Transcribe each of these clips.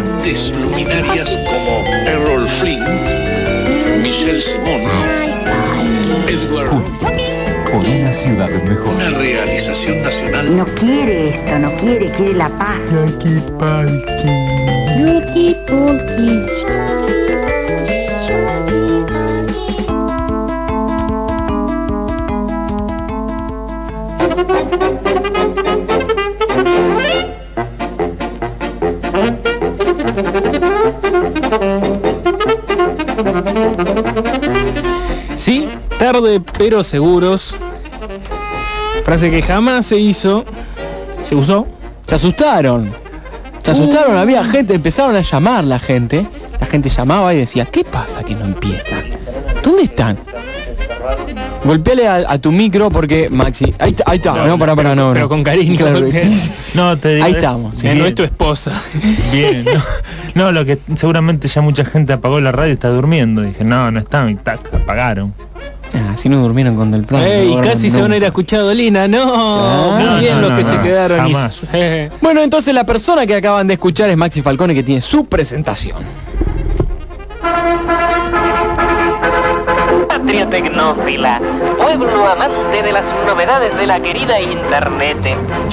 grandes luminarias como Errol Flynn, Michelle Simon, Edward Por una ciudad mejor. una realización nacional No quiere esto, no quiere, quiere la paz. Sí, tarde pero seguros. Frase que jamás se hizo, se usó. Se asustaron. Se asustaron, había gente, empezaron a llamar la gente. La gente llamaba y decía, ¿qué pasa que no empiezan? ¿Dónde están? Golpeale a, a tu micro porque Maxi. Ahí, está, ahí está. No, pará, pará, no. Pero no. con cariño. Claro, No, te digo, Ahí es- estamos. que no es tu esposa. Bien. No, No, lo que seguramente ya mucha gente apagó la radio y está durmiendo. Dije, no, no están, y tac, apagaron. Ah, si no durmieron con del plan. Ey, no, casi no. se van a ir a escuchar a Dolina. No, Ah. muy No, bien no, los no, que se no, quedaron. jamás. Bueno, entonces la persona que acaban de escuchar es Maxi Falcone que tiene su presentación. Patria tecnófila, pueblo amante de las novedades de la querida Internet.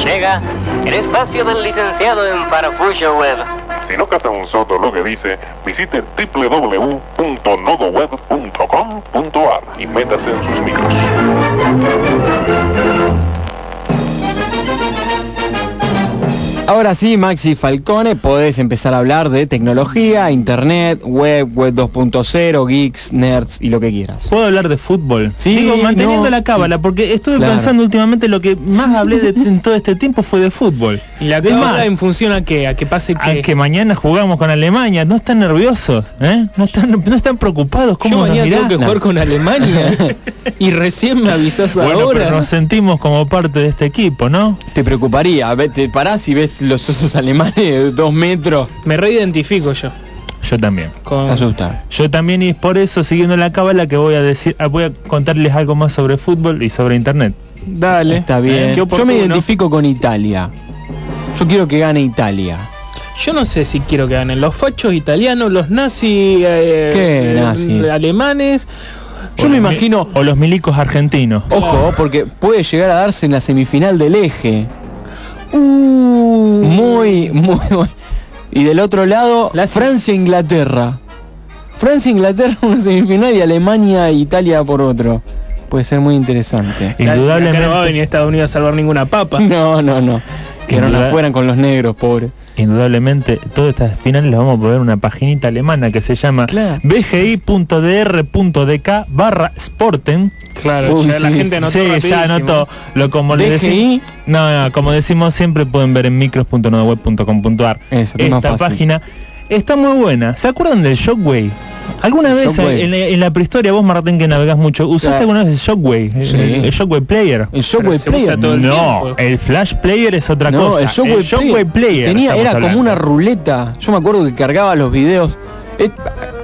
Llega el espacio del licenciado en Farfullo Web. Si no capta un soto lo que dice, visite www.nodoweb.com.ar y métase en sus micros. Ahora sí, Maxi Falcone, podés empezar a hablar de tecnología, internet, web, web 2.0, geeks, nerds y lo que quieras. ¿Puedo hablar de fútbol? Sí, Digo, manteniendo no, la cábala, porque estuve Claro. pensando últimamente lo que más hablé de, en todo este tiempo fue de fútbol. y la más, en función a que a que pase a que, que mañana jugamos con Alemania, no están nerviosos, ¿eh? No están, no están preocupados, yo ¿cómo nos mañana tengo que jugar con Alemania y recién me avisas Bueno, ahora. pero nos sentimos como parte de este equipo, ¿no? Te preocuparía, te parás y ves los osos alemanes de dos metros. Me reidentifico yo. Yo también. Con... Te asusta. Yo también y es por eso, siguiendo la cábala, que voy a decir, ah, voy a contarles algo más sobre fútbol y sobre internet. Dale. Está bien. Eh, qué Yo me identifico con Italia. Yo quiero que gane Italia. Yo no sé si quiero que ganen los fachos italianos, los nazis eh, ¿Qué eh, nazi? alemanes. Yo O me imagino, O los milicos argentinos. ojo, porque puede llegar a darse en la semifinal del eje. Muy, muy, muy. Y del otro lado, La- Francia-Inglaterra. Francia-Inglaterra una semifinal y Alemania-Italia por otro. Puede ser muy interesante. La- acá no va a Indudablemente, venir Estados Unidos a salvar ninguna papa. No, no, no. Quedaron Induda- afuera con los negros, pobre. indudablemente, todas estas finales las vamos a poner en una paginita alemana que se llama Claro. bgi.dr.dk barra sporten. Claro, Uy, ya la gente anotó Sí, ya anotó. Lo como decimos. No, no, como decimos siempre pueden ver en que más Esta fácil. Está muy buena. ¿Se acuerdan del Shockwave? ¿Alguna El vez Shockwave. en, la- en la prehistoria vos Martín que navegás mucho, usaste Claro. alguna vez el Shockwave? El- Sí. El, el Shockwave Player. El Shockwave Player. el no, tiempo. el Flash Player es otra No, cosa. el Shockwave, Player. tenía, era como una ruleta. Yo me acuerdo que cargaba los videos.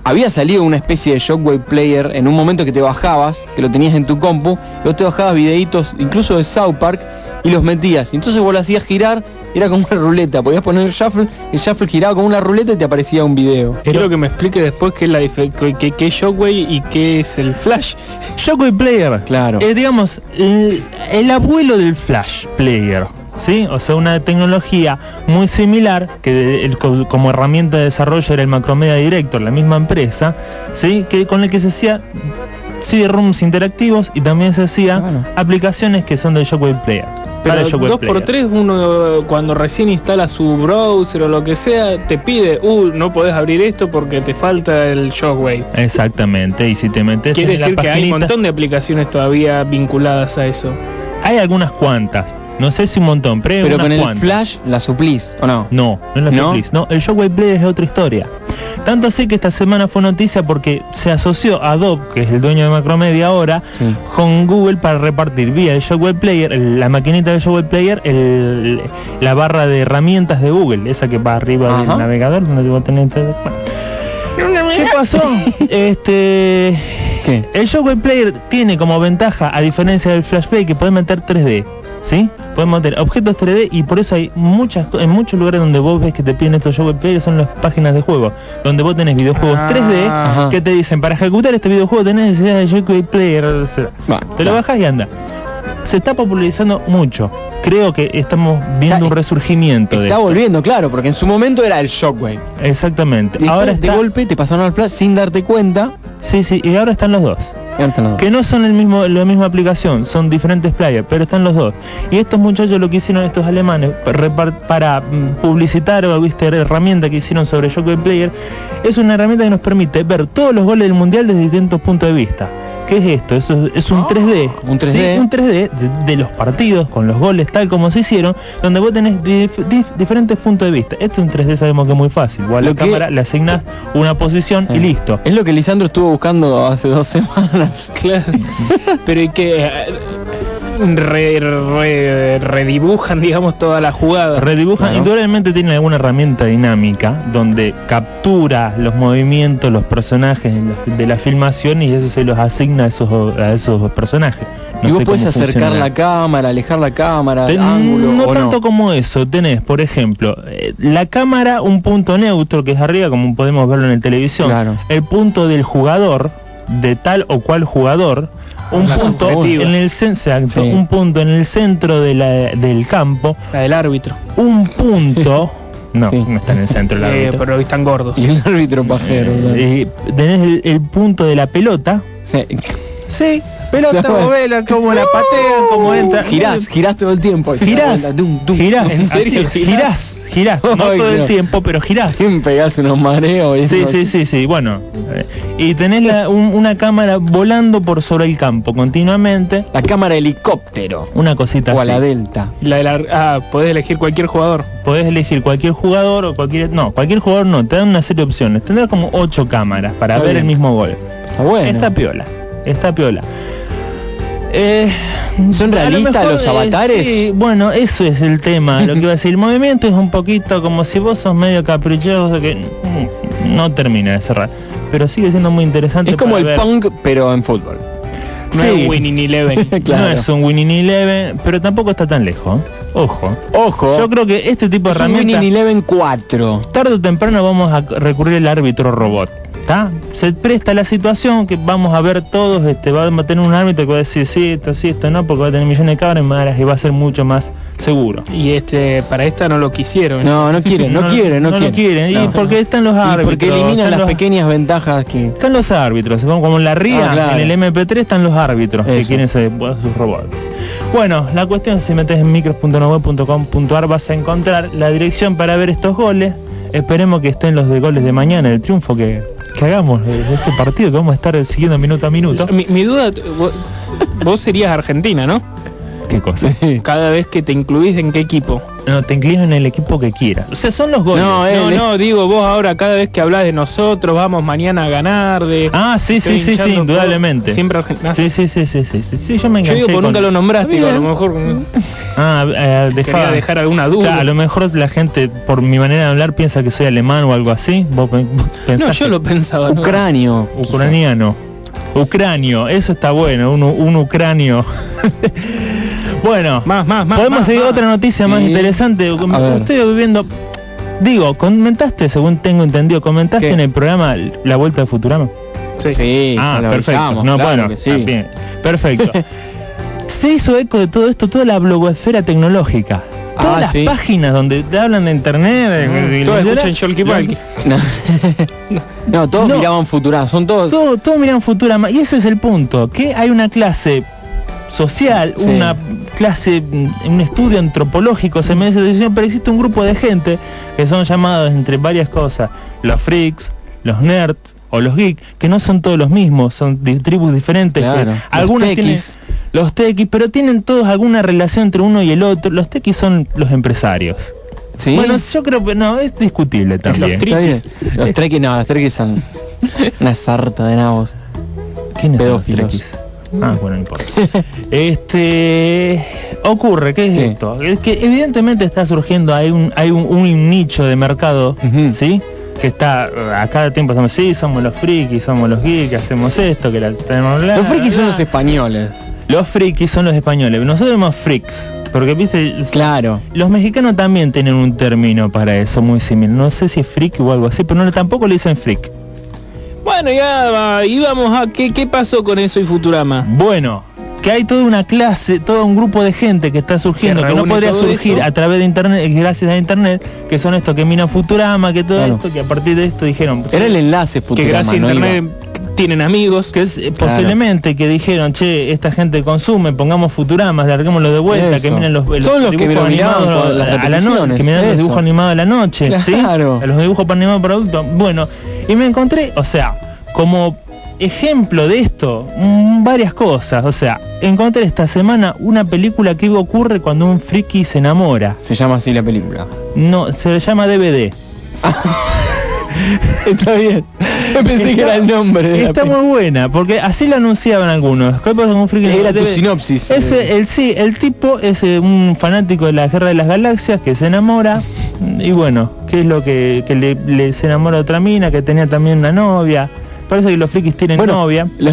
Había salido una especie de Shockwave Player en un momento que te bajabas, que lo tenías en tu compu, y vos te bajabas videitos, incluso de South Park, y los metías. Y entonces vos lo hacías girar, era como una ruleta. Podías poner el shuffle, el shuffle giraba como una ruleta y te aparecía un video. Quiero que me explique después qué es la qué, qué- Shockwave y qué es el Flash. Shockwave Player. Claro. Eh, digamos, el, el abuelo del Flash Player. ¿Sí? O sea, una tecnología muy similar que el- co- como herramienta de desarrollo era el Macromedia Director, la misma empresa, ¿sí? Que con el que se hacía CD-ROOMs interactivos y también se hacía aplicaciones que son del Shockwave Player. Pero Shockwave dos por Player. tres uno cuando recién instala su browser o lo que sea te pide, uh, no podés abrir esto porque te falta el Shockwave. Exactamente, y si te metes Quiere en la decir que hay un montón de aplicaciones todavía vinculadas a eso. hay algunas cuantas, no sé si un montón, pero, Pero con el cuantas. flash la suplís, ¿o no? No, no la ¿No? Netflix, no, el Shockwave Player es otra historia. Tanto sé que esta semana fue noticia porque se asoció Adobe, que es el dueño de Macromedia ahora, Sí. con Google para repartir vía el Shockwave Player, el- la maquinita del Shockwave Player, el- la barra de herramientas de Google, esa que va arriba Ajá. del navegador, donde vos tenés bueno. ¿Qué pasó? este ¿Qué? el Shockwave Player tiene como ventaja, a diferencia del Flash Play, que puede meter 3D. ¿Sí? Podemos tener objetos 3D y por eso hay muchas en muchos lugares donde vos ves que te piden estos Shockwave Player son las páginas de juego, donde vos tenés videojuegos Ah, 3D ajá. que te dicen para ejecutar este videojuego tenés necesidad de Shockwave Player, o sea, Va, te lo bajas y anda. Se está popularizando mucho. Creo que estamos viendo Está- un resurgimiento de Está esto. volviendo, claro, porque en su momento era el Shockwave. Exactamente. Ahora de golpe te pasaron al Flash sin darte cuenta. sí, sí, y ahora están los dos. Que no son el mismo la misma aplicación, son diferentes players, pero están los dos. Y estos muchachos lo que hicieron estos alemanes para mm, publicitar o viste herramienta que hicieron sobre Shockwave Player es una herramienta que nos permite ver todos los goles del mundial desde distintos puntos de vista. ¿Qué es esto? Eso es, es un 3D. Ah, un 3D. Sí, un 3D de, de los partidos con los goles tal como se hicieron, donde vos tenés dif- dif- diferentes puntos de vista. Esto en 3D sabemos que es muy fácil. Vos a la que- cámara le asignás una posición y Eh, listo. Es lo que Lisandro estuvo buscando hace dos semanas. Claro. Pero y que eh, re- re- redibujan, digamos, toda la jugada. Redibujan, Claro. indudablemente tiene alguna herramienta dinámica donde captura los movimientos, los personajes de la, filmación y eso se los asigna a esos, a esos personajes. No y vos puedes acercar funciona. la cámara, alejar la cámara, Ten- ángulo no o tanto no. como eso, tenés, por ejemplo, eh, la cámara, un punto neutro que es arriba, como podemos verlo en la televisión, Claro. el punto del jugador, de tal o cual jugador, un La punto subjetiva. en el exacto, Sí. un punto en el centro de la- del campo, La del árbitro. un punto, no, Sí. no está en el centro del Eh, árbitro. pero hoy están gordos. Y el árbitro pajero. claro. Eh, tenés el, el punto de la pelota. Sí. Sí, pelota, Se fue. vos vela, como la patean, como entra. Girás, girás todo el tiempo. girás, Dum, dum. girás, ¿En serio? así, girás, girás, no todo el tiempo, pero girás. ¿Quién pegás unos mareos? y Sí, sí, sí, sí, bueno. Y tenés la- un- una cámara volando por sobre el campo continuamente. La cámara helicóptero. Una cosita O a así. la delta. La de la, ah, podés elegir cualquier jugador. Podés elegir cualquier jugador o cualquier... No, cualquier jugador no, te dan una serie de opciones. Tendrás como ocho cámaras para Está ver bien. el mismo gol. Está bueno. Está piola, está piola. Eh, ¿Son lo realistas los eh, avatares? sí, bueno, eso es el tema. Lo que iba a decir, el movimiento es un poquito como si vos sos medio caprichoso que no termina de cerrar. Pero sigue siendo muy interesante. es como el ver. punk, pero en fútbol. No Sí. es Winning Eleven. Claro. No es un Winning Eleven, pero tampoco está tan lejos. Ojo. Ojo. Yo creo que este tipo de es herramientas Winning Eleven 4. tarde o temprano vamos a recurrir al árbitro robot. ¿Está? Se presta la situación que vamos a ver todos, este, va a tener un árbitro que va a decir sí, esto sí, esto no, porque va a tener millones de cámaras malas y va a ser mucho más seguro. Y este, para esta no lo quisieron. No, no quieren, no, quieren, no, no lo quieren. Y No. porque están los Y árbitros. porque eliminan las los- pequeñas ventajas que... Están los árbitros, como, como en la RIA, Ah, claro. en el MP3 están los árbitros que quieren ser bueno, sus robots. Bueno, la cuestión es si metes en micros.noweb.com.ar vas a encontrar la dirección para ver estos goles. Esperemos que estén los de goles de mañana, el triunfo que, que hagamos de este partido que vamos a estar siguiendo minuto a minuto. Mi, mi duda, vos, vos serías Argentina, ¿no? Cada vez que te incluís en qué equipo. No, te inclinas en el equipo que quieras. O sea, son los goles. No, No, él, no, digo vos ahora cada vez que hablas de nosotros, vamos mañana a ganar, de... Ah, sí, sí, sí, sí, por- indudablemente. Siempre Argentina. Sí, sí, sí, sí, sí, sí, sí, yo me Yo enganché digo, porque con- nunca lo nombraste, digo, a lo mejor Ah, eh, dejá- quería dejar alguna duda. Claro, a lo mejor la gente, por mi manera de hablar, piensa que soy alemán o algo así. ¿Vos pe- pensás no, yo lo pensaba. ¿no? Ucranio. Ucraniano. Ucranio, eso está bueno, un, un ucranio. bueno, Más, más, más. podemos más, seguir más. otra noticia más Sí. interesante. Estoy viviendo... Digo, comentaste, según tengo entendido, comentaste ¿Qué? en el programa La Vuelta de Futurama. Sí. Sí, ah, perfecto. no, claro bueno, sí. ah, bien. Perfecto. Se hizo eco de todo esto, toda la blogosfera tecnológica. Todas Ah, las sí. páginas donde te hablan de internet, de- de- de- Todos escuchan Palki. No, no todos No. miraban Futurama, son todos... todo, todo miran Futurama y ese es el punto, que hay una clase social, Sí. una clase, un estudio antropológico, se me dice, pero existe un grupo de gente que son llamados entre varias cosas, los freaks, los nerds o los geeks, que no son todos los mismos, son de tribus diferentes, que Claro, los algunos tienen los tequis, pero tienen todos alguna relación entre uno y el otro. Los tequis son los empresarios. ¿Sí? Bueno, yo creo que no, es discutible también. Está bien. Los trequis, no, los trequis son una sarta de nabos. ¿Quiénes son los Pedófilos. trequis? Ah, bueno, no importa. este ocurre, ¿qué es esto? Es que evidentemente está surgiendo hay un hay un, un nicho de mercado, Ujú. ¿sí? Que está a cada tiempo estamos, sí, somos los frikis, somos los geeks, hacemos esto, que la tenemos bla, Los frikis son los españoles. Los frikis son los españoles. Nosotros somos freaks. Porque viste, Claro. los mexicanos también tienen un término para eso muy similar. No sé si es freak o algo así, pero no, tampoco le dicen freak. Bueno, ya íbamos a qué, qué pasó con eso y Futurama. Bueno, que hay toda una clase, todo un grupo de gente que está surgiendo, Que que, no podría surgir esto. a través de internet, gracias a internet, que son estos que miran Futurama, que todo Claro. esto, que a partir de esto dijeron... Era el enlace Que Futurama, gracias a no internet iba. tienen amigos. que es eh, posiblemente que dijeron, che, esta gente consume, pongamos Futuramas, larguémoslo de vuelta, que miren los, los los que dibujos animados a la noche, que miran los dibujos animados a la noche, ¿sí? Claro. A los dibujos animados para adultos. Bueno, y me encontré, o sea, como ejemplo de esto, mm, varias cosas, o sea, encontré esta semana una película que ocurre cuando un friki se enamora. Se llama así la película. No, se llama DVD. Está bien. Yo pensé que era el nombre. de Está muy buena, porque así lo anunciaban algunos. ¿Qué pasa con un friki? Era tu sinopsis. Ese, el sí, el tipo es eh, un fanático de la Guerra de las Galaxias que se enamora y bueno, ¿qué es lo que, que le, le- se enamora otra mina que tenía también una novia? Parece que los frikis tienen Bueno, novia. lo-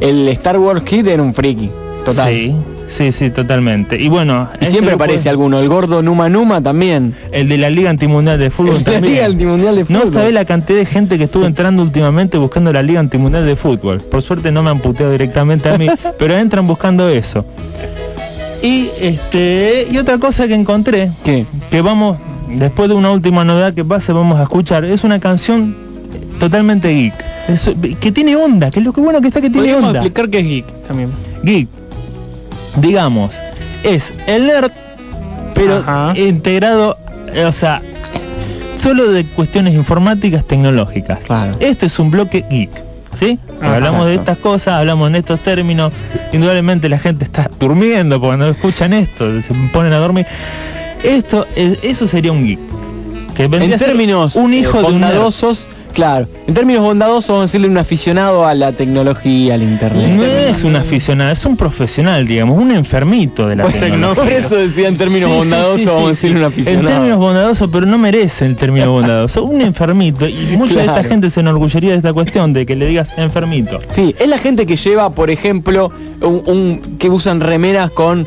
el Star Wars Kid era un friki. Total. Sí, sí, sí, totalmente. Y bueno, Y este siempre aparece es- alguno. El gordo Numa Numa también. el de la Liga Antimundial de Fútbol El de la también. Liga Antimundial de No sabés la cantidad de gente que estuvo entrando últimamente buscando la Liga Antimundial de Fútbol. Por suerte no me han puteado directamente a mí, pero entran buscando eso. Y este y otra cosa que encontré, ¿Qué? que vamos, después de una última novedad que pase, vamos a escuchar, es una canción totalmente geek. Es- que tiene onda, que es lo que bueno que está que tiene onda. explicar qué es geek también. Geek, digamos, es el nerd, pero Ajá. integrado, o sea, solo de cuestiones informáticas tecnológicas. Claro. Este es un bloque geek. ¿Sí? Ajá. hablamos de estas cosas, hablamos en estos términos, indudablemente la gente está durmiendo porque cuando escuchan esto, se ponen a dormir. Esto, es- eso sería un geek. Que En términos un eh, hijo de un nerd. bondadosos, claro. En términos bondadosos vamos a decirle un aficionado a la tecnología, al internet. No es un aficionado, es un profesional, digamos, un enfermito de la Bueno, tecnología. por eso decía en términos Sí, sí, bondadosos sí, vamos a decirle sí. un aficionado. En términos bondadosos, pero no merece el término bondadoso. Un enfermito. Y mucha de esta gente se enorgullería de esta cuestión, de que le digas enfermito. Sí, es la gente que lleva, por ejemplo, un, un- que usan remeras con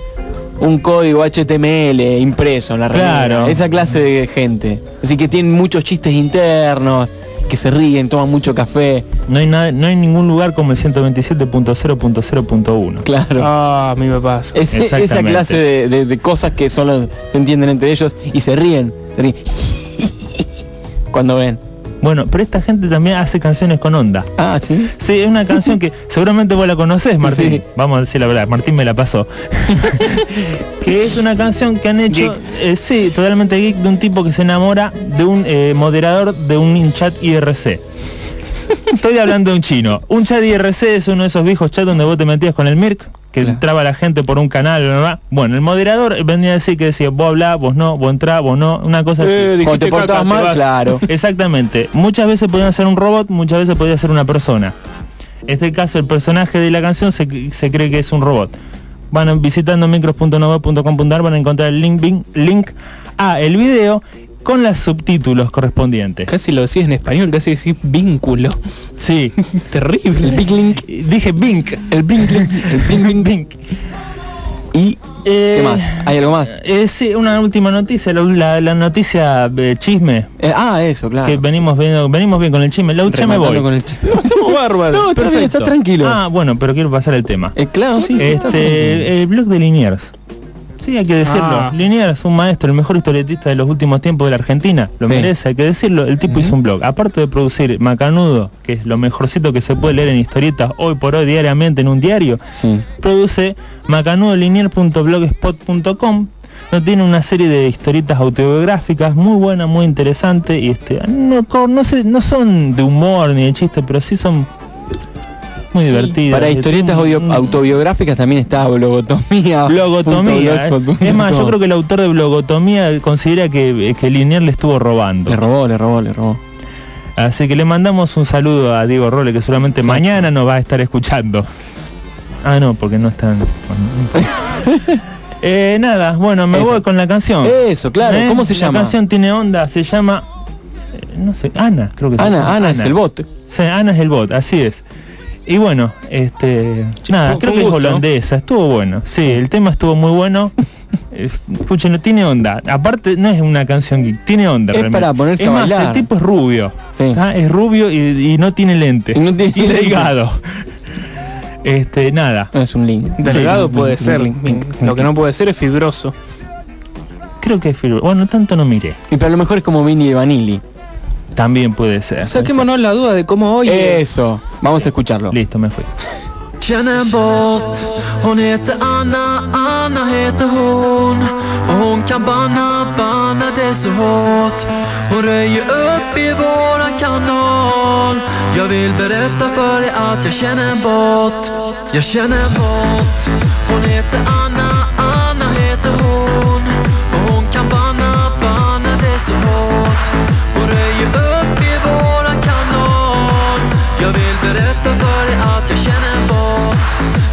un código HTML impreso en la remera. Claro. Esa clase de gente. Así que tienen muchos chistes internos, que se ríen, toman mucho café. No hay nada, no hay ningún lugar como el 127.0.0.1. Claro. Ah, me pasa. Es- esa exactamente. clase de, de- de cosas que solo se entienden entre ellos y se ríen. se ríen. Cuando ven. Bueno, pero esta gente también hace canciones con onda. Ah, sí. Sí, es una canción que seguramente vos la conocés, Martín. Sí. Vamos a decir la verdad, Martín me la pasó. que es una canción que han hecho, eh, sí, totalmente geek, de un tipo que se enamora de un eh, moderador de un chat IRC. Estoy hablando de un chino. Un chat IRC es uno de esos viejos chats donde vos te metías con el Mirk, que Claro. entraba la gente por un canal, bla. Bueno, el moderador venía a decir que decía, vos hablás, vos no, vos entrás, vos no, una cosa así. Eh, Cuando te portabas mal, vas. claro. Exactamente. Muchas veces podían ser un robot, muchas veces podía ser una persona. En este caso, el personaje de la canción se, se cree que es un robot. Van visitando micros.nova.com.ar van a encontrar el link, link, link a el video con los subtítulos correspondientes. Casi lo decís en español, casi decís vínculo. Sí. Terrible. Big Link. Dije Bink. El Blink Link. El Link. Bink. Y Eh, ¿Qué más? ¿Hay algo más? eh, sí, una última noticia, la, noticia eh, chisme, Eh, ah, eso, claro. que venimos viendo, venimos bien con el chisme. La, ya me voy. con el ch- Somos bárbaros. No, está bien, Perfecto. está tranquilo. Ah, bueno, pero quiero pasar el tema. Eh, claro, sí, sí, está tranquilo. Este, el blog de Liniers. Sí, hay que decirlo. Ah. Liniers, un maestro, el mejor historietista de los últimos tiempos de la Argentina. Lo Sí. merece, hay que decirlo. El tipo hizo un blog. Aparte de producir Macanudo, que es lo mejorcito que se puede leer en historietas hoy por hoy diariamente en un diario, Sí. produce macanudolinier.blogspot.com no tiene una serie de historietas autobiográficas muy buena, muy interesante y este no, no, sé, no son de humor ni de chiste, pero sí son muy. Para Eh, historietas un- un- autobiográficas también está blogotomía. Blogotomía. eh. Es más, yo creo que el autor de Blogotomía considera que, que Linier le estuvo robando. Le robó, le robó, le robó. Así que le mandamos un saludo a Diego Role, que Exacto. mañana nos va a estar escuchando. Ah, no, porque no están... Eh, nada, bueno, me Eso. voy con la canción. Eso, claro. ¿Cómo se llama? La canción tiene onda, se llama... eh, no sé, Ana, creo que se Ana, llama. Ana es el bot. Sí, Ana es el bot, así es. Y bueno, este, nada, creo que es holandesa, estuvo bueno. Sí, el tema estuvo muy bueno. Eh, Escuchen, no tiene onda. Aparte, no es una canción geek, tiene onda. Es realmente. para ponerse es a más, bailar. el tipo es rubio. Sí. ¿ah? Es rubio y, y no tiene lentes. Y no tiene lentes. delgado. Este, nada. No, es un link. Delgado Sí, puede ser. link, link, Lo que no puede ser es fibroso. Creo que es fibro- Bueno, tanto no miré. Y pero a lo mejor es como Vinny de Vanilli. También puede ser. Saquémonos la duda de cómo hoy. Eso. Vamos a escucharlo. Listo, me fui. Känner en båt Hon heter Anna, Anna heter hon Och hon kan banna, banna det så hårt Hon röjer upp i våran kanal Jag vill berätta för dig att jag känner en båt Jag känner en båt Hon heter Anna, Anna berätta för dig att jag känner en bot.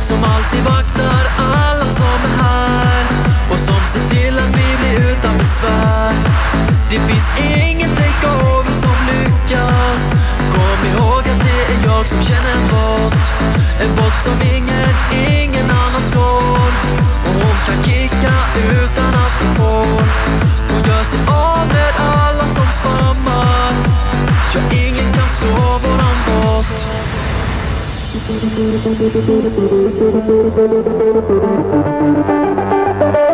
Som alltid vaktar alla som är här. Och som ser till att vi blir utan besvär. Det finns ingen takeover som lyckas. Kom ihåg att det är jag som känner en bot. En bot som ingen, ingen annan slår Och hon kan kicka utan att hon får Hon gör sig av med alla som svammar Ja, Thank you.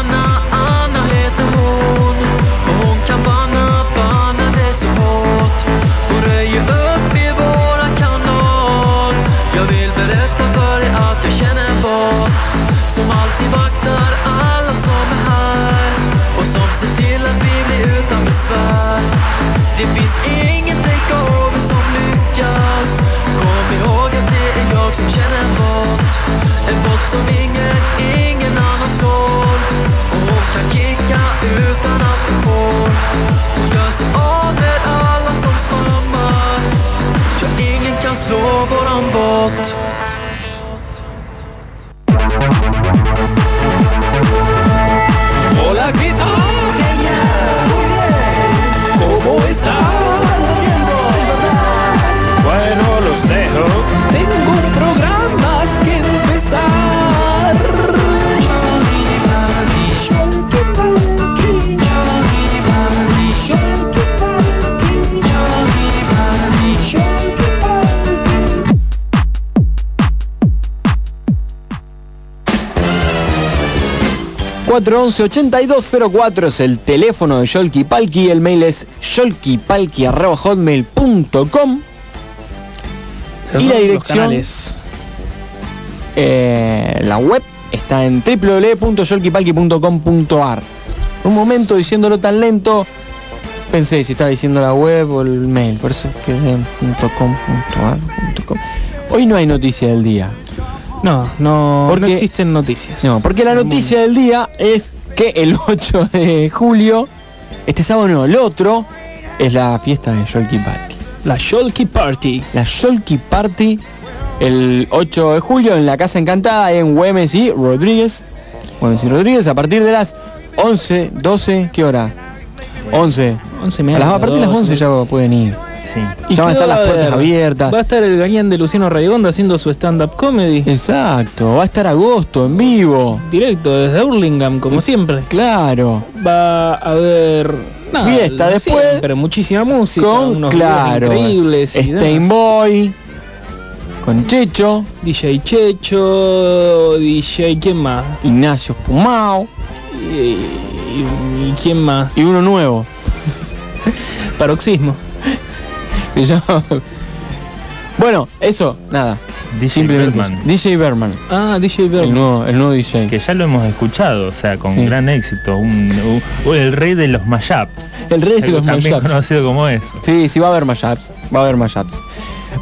Det finns ingen takeover som lyckas Kom ihåg att det är jag som känner en bot. En bot som ingen, ingen annan slår Och hon kan kicka utan att hon får Hon gör sig av med alla som svammar Ja, ingen kan slå våran bot. ...411-8204 es el teléfono de Yolki Palki... ...el mail es yolkipalki.hotmail.com... Esos Y la dirección-. Eh, la web está en www.yolkipalki.com.ar Un momento diciéndolo tan lento, pensé si estaba diciendo la web o el mail, por eso quedé en .com.ar. .com. Hoy no hay noticia del día. No, no, Porque- no existen noticias. No, porque la noticia del día es que el 8 de julio, este sábado no, el otro, es la fiesta de Sholky Party. La Sholky Party. La Sholky Party, el 8 de julio en la Casa Encantada en Güemes y Rodríguez. Güemes y Rodríguez, a partir de las 11, 12, ¿qué hora? 11. 11 A, las, a partir de las 11 ya pueden ir. Sí. Ya van a estar las va puertas abiertas. Va a estar el gañán de Luciano Raigondo haciendo su stand-up comedy. Exacto, va a estar agosto en vivo. Directo desde Hurlingham, como siempre. Claro. Va a haber nada, Fiesta después, siempre, muchísima música, Con, unos claro, increíbles. y. Steinboy, con Checho, DJ Checho, DJ quién más Ignacio Pumao y, y- y quién más y uno nuevo. Paroxismo. Bueno, eso, nada. DJ Berman. DJ Berman, Ah, DJ el Berman. nuevo, el nuevo DJ. que ya lo hemos escuchado, o sea, con Sí. gran éxito, un, un- el rey de los mashups, El rey de los también mashups. conocido como eso. Sí, sí va a haber mashups, va a haber mashups.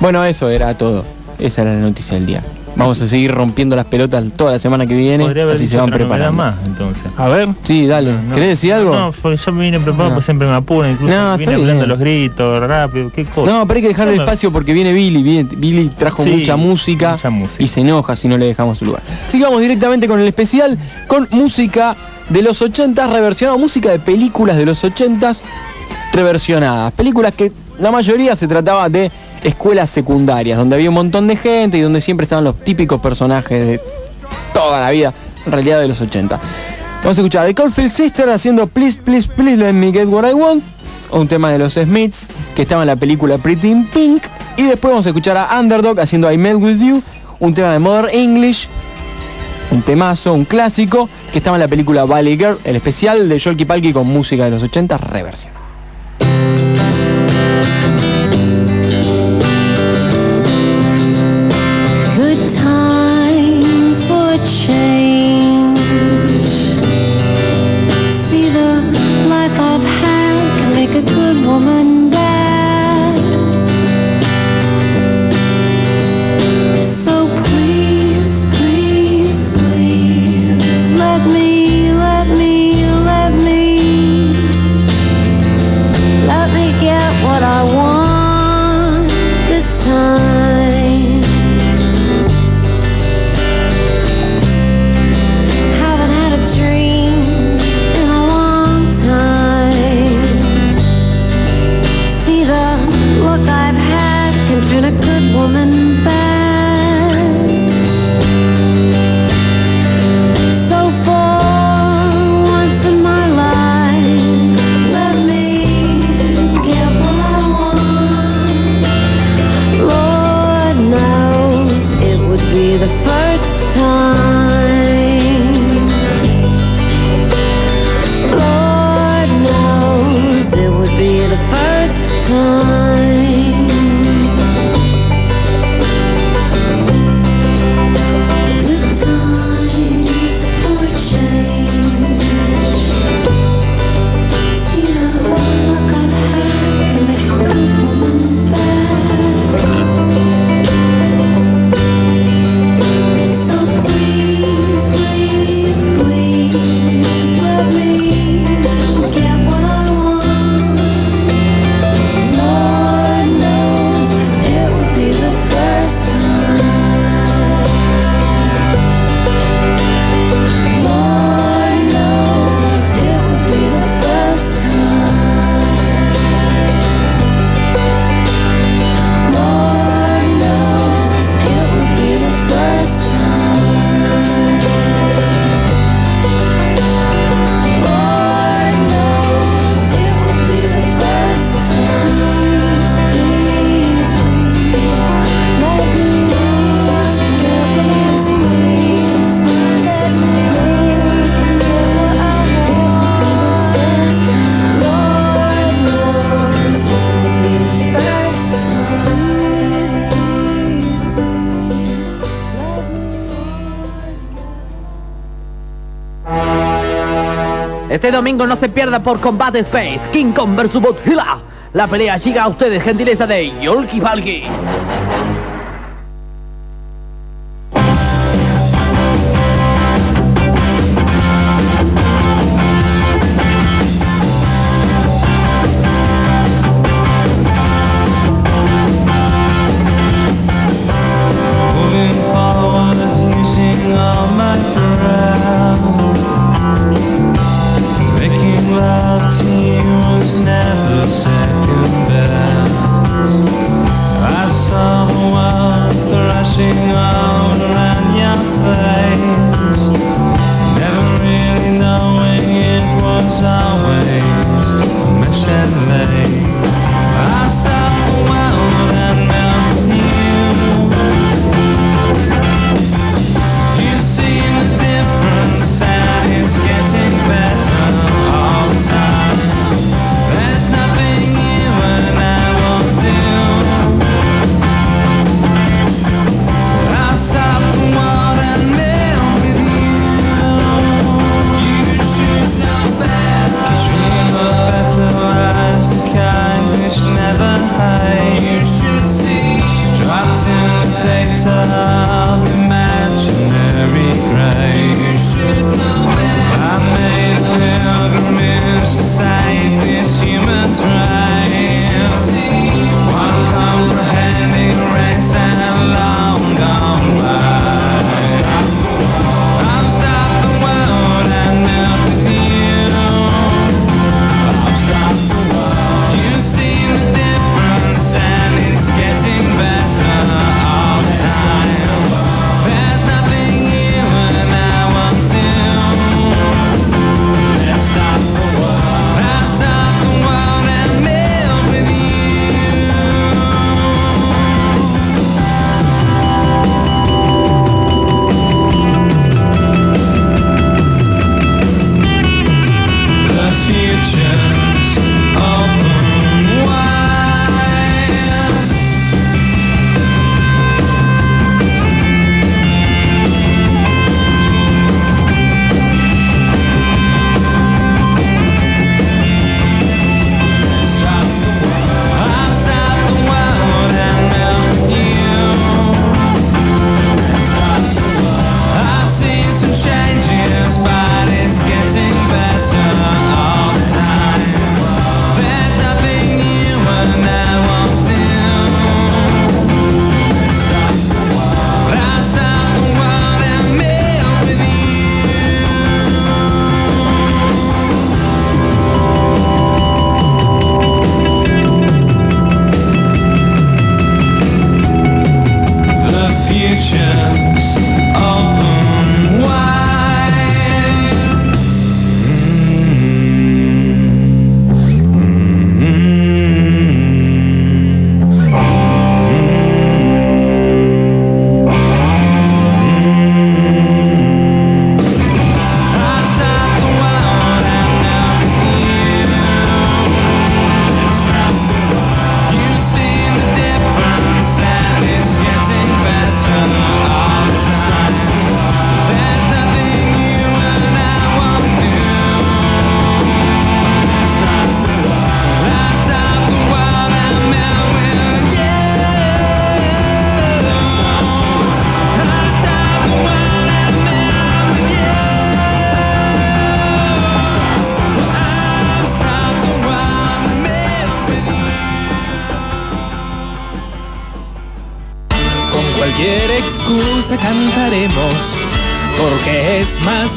Bueno, eso era todo. Esa era la noticia del día. Vamos a seguir rompiendo las pelotas toda la semana que viene, así se van preparando. más, entonces. A ver. Sí, dale. No, ¿Querés decir algo? No, porque yo me vine preparado, No. pues siempre me apuro, incluso No, vine está hablando bien. los gritos, rápido, qué cosa. No, pero hay que dejarle espacio porque viene Billy. viene- Billy trajo Sí, mucha música, mucha música. y se enoja si no le dejamos su lugar. Vamos directamente con el especial, con música de los 80 reversionada, música de películas de los 80 reversionadas. Películas que la mayoría se trataba de escuelas secundarias, donde había un montón de gente y donde siempre estaban los típicos personajes de toda la vida, en realidad de los 80. Vamos a escuchar The Caulfield Sister haciendo Please, Please, Please Let Me Get What I Want, un tema de los Smiths que estaba en la película Pretty in Pink, y después vamos a escuchar a Underdog haciendo I Met With You, un tema de Modern English, un temazo, un clásico, que estaba en la película Valley Girl, el especial de Jolky Palky con música de los 80 reversión. and a good woman back. Este domingo no se pierda por Combate Space, King Kong vs Godzilla. La pelea llega a ustedes, gentileza de Yolki Palki.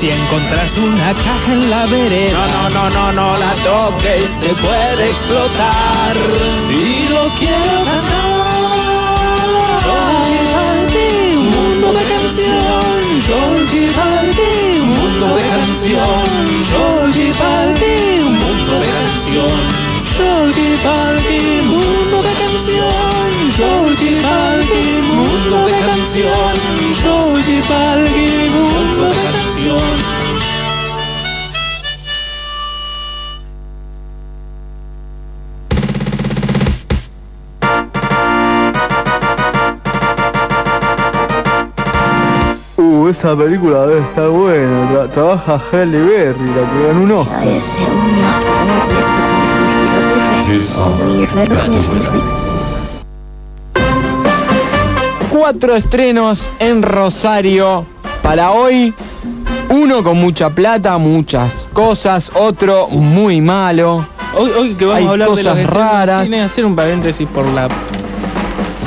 Si encontras una caja en la vereda, no, no, no, no, no la toques, se puede explotar. Y lo quiero ganar. Jolky un mundo de canción. Jolky Palki, un mundo de canción. Jolky Palki, un mundo de canción. Jolky Palki, mundo de canción. Jolky Palki, mundo de canción. Jolky Palki, mundo de canción. Esa película debe estar buena. Tra- trabaja Halle Berry, la que ganó un Oscar. Cuatro estrenos en Rosario para hoy. Uno con mucha plata, muchas cosas. Otro muy malo. Hoy, hoy que vamos Hay a hablar de cosas de raras. cine, hacer un paréntesis por la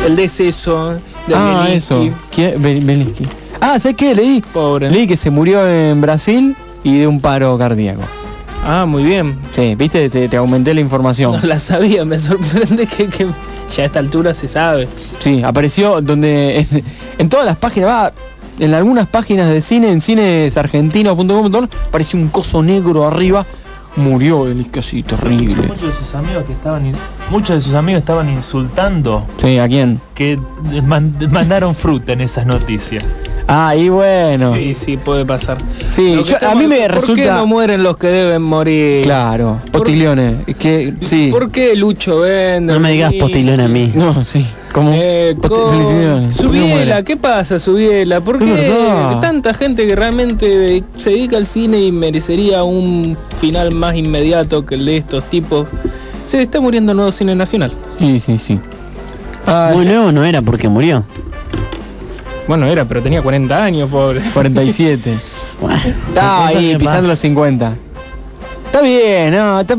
el deceso de ah, eso. Belinsky. Ah, ¿sabes qué? Leí. Pobre. Leí que se murió en Brasil y de un paro cardíaco. Ah, muy bien. Sí, viste, te, te aumenté la información. No la sabía, me sorprende que, que ya a esta altura se sabe. Sí, apareció donde en, en todas las páginas, va, en algunas páginas de cine, en cinesargentinos.com, apareció un coso negro arriba. Murió el así terrible. Muchos de sus amigos que estaban in- muchos de sus amigos estaban insultando Sí, ¿a quién? que man- mandaron fruta en esas noticias. Ah, y bueno. Sí, sí, puede pasar. Sí, yo- a mí me ¿Por qué resulta... no mueren los que deben morir? Claro, postigliones. Es que, sí. ¿Por qué Lucho vende? No me digas postilón a mí. No, sí. Como Eh, con-. ¿Por no Subiela? ¿qué pasa Subiela? ¿Por qué tanta gente que realmente se dedica al cine y merecería un final más inmediato que el de estos tipos? Se está muriendo el nuevo cine nacional. Sí, sí, sí. Muy nuevo no era porque murió. Bueno, era, pero tenía 40 años, pobre. 47. Estaba ahí ¿qué pisando pasa? los 50. Está bien, no, está...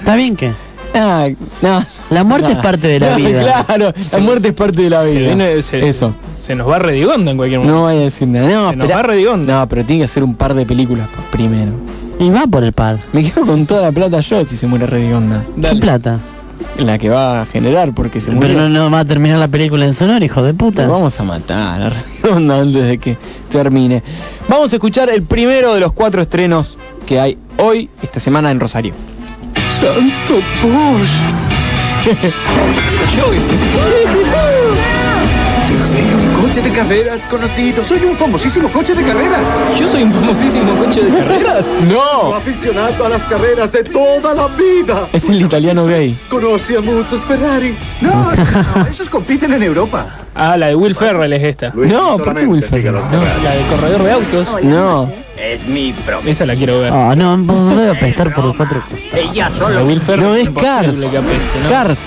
¿Está bien que? Ah, no. La muerte es parte de la No, vida. Claro, la muerte es parte de la Se, vida. viene- se- Eso. se nos va Redigonda en cualquier momento. No vaya a decir nada. No, se nos va Redigonda. No, pero tiene que hacer un par de películas primero. Y va por el par. Me quedo con toda la plata yo si se muere Redigonda. ¿Qué plata? La que va a generar porque se murió. Pero no, no va a terminar la película en sonor, hijo de puta. Lo vamos a matar a Redonda antes de que termine. Vamos a escuchar el primero de los cuatro estrenos que hay hoy, esta semana en Rosario. carreras conocido. Soy un famosísimo coche de carreras. Yo soy un famosísimo coche de carreras. ¡No! aficionado a las carreras de toda la vida. Es el italiano gay. Conoce a muchos Ferrari. No, no, no, esos compiten en Europa. Ah, la de Will Ferrell es esta. No, ¿por qué Will Ferrell? No, La de corredor de autos. no. Es mi broma. Esa la quiero ver. Ah, no, no debe apestar por los cuatro costados. Ella La solo. de Will Ferrell No, es Cars. que apeste, ¿no? Cars.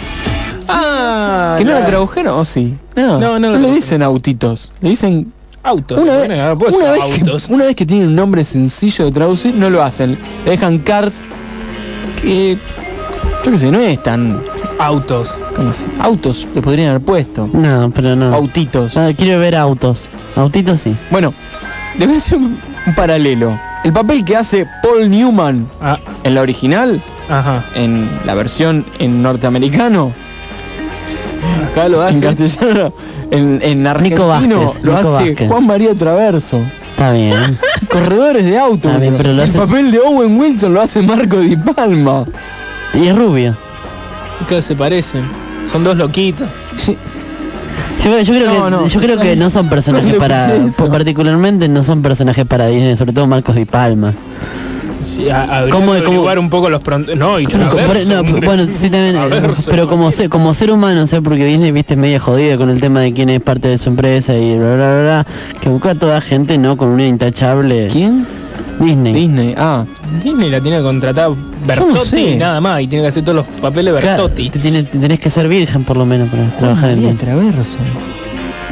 Ah, ¿Que no la tradujeron o sí? No, No, no la le dicen autitos. Le dicen Autos. una vez, Bueno, una, vez autos. que, una vez que tienen un nombre sencillo de traducir, no lo hacen. Le dejan Cars que yo qué sé, no es tan Autos. ¿cómo se- autos le podrían haber puesto. No, pero no. Autitos. Ah, quiero ver autos. Autitos sí. Bueno, a hacer un, un paralelo. El papel que hace Paul Newman Ah, en la original, ajá. en la versión en norteamericano, Acá lo en hace. castellano, en, en Nico argentino, Vázquez, lo Nico hace Vázquez. Juan María Traverso. Está bien. Corredores de autos. Está bien, pero lo el hace- papel de Owen Wilson lo hace Marco Di Palma. y es rubio. Que se parecen. Son dos loquitos. Yo, yo creo No, que no, yo creo que no son personajes ¿Dónde para puse eso? particularmente no son personajes para Disney, sobre todo Marcos Di Palma. Sí, a- habría ¿Cómo- un poco los pronto. No, y No, por- no, bueno, sí también, pero como ser, como ser humano, sé porque Disney viste es medio jodido con el tema de quién es parte de su empresa y bla bla bla, bla, que busca a toda gente no con una intachable. ¿Quién? Disney. Disney, ah. Disney la tiene que contratar no Bertotti sé. nada más, y tiene que hacer todos los papeles Claro, Bertotti. te tiene- te tenés que ser virgen por lo menos para trabajar en Disney. Traverso.